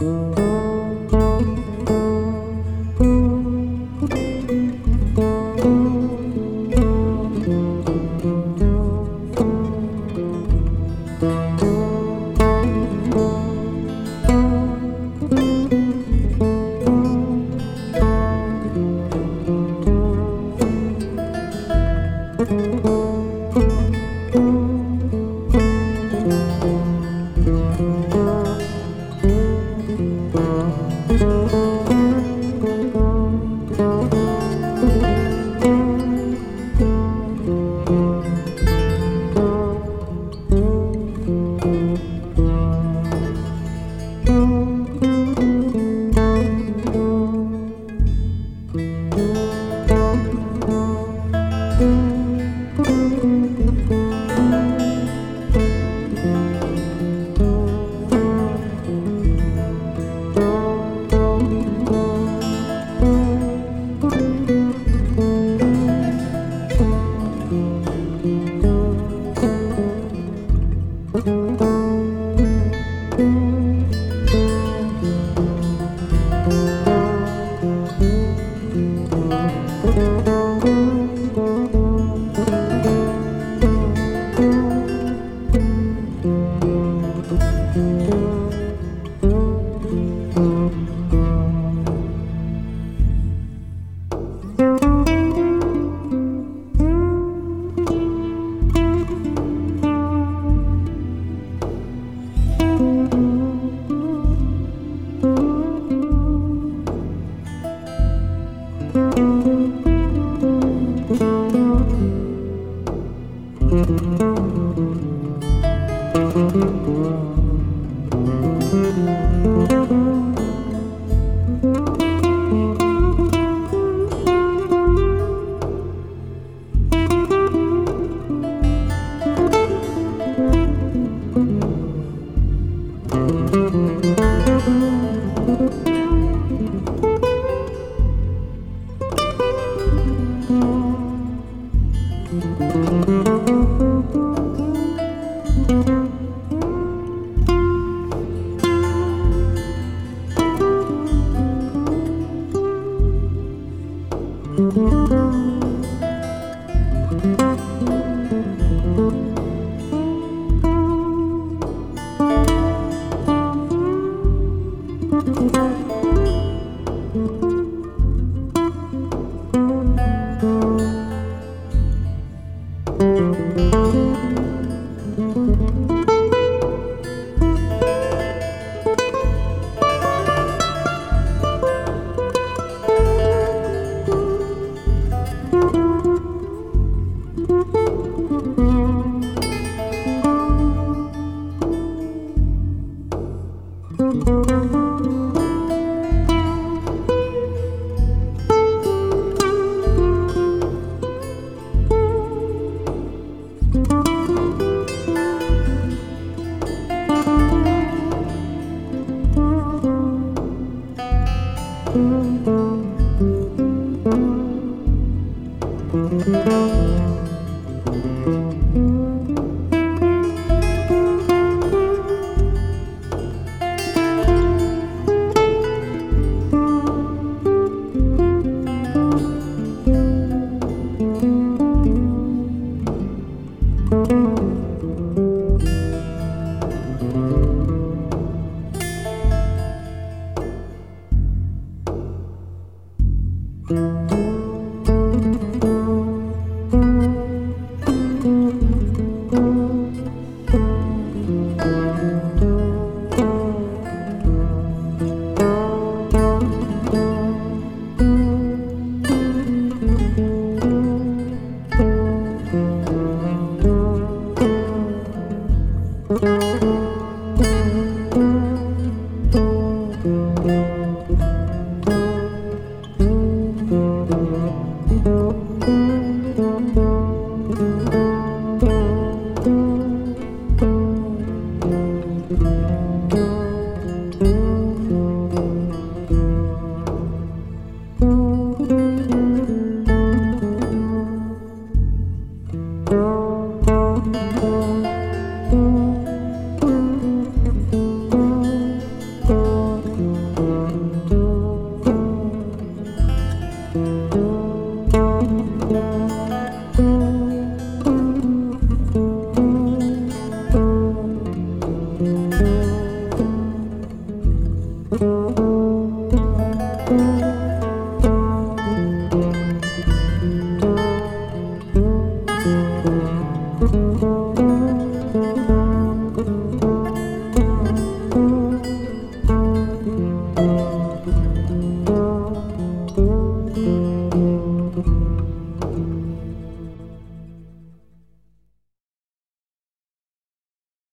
Música Thank you.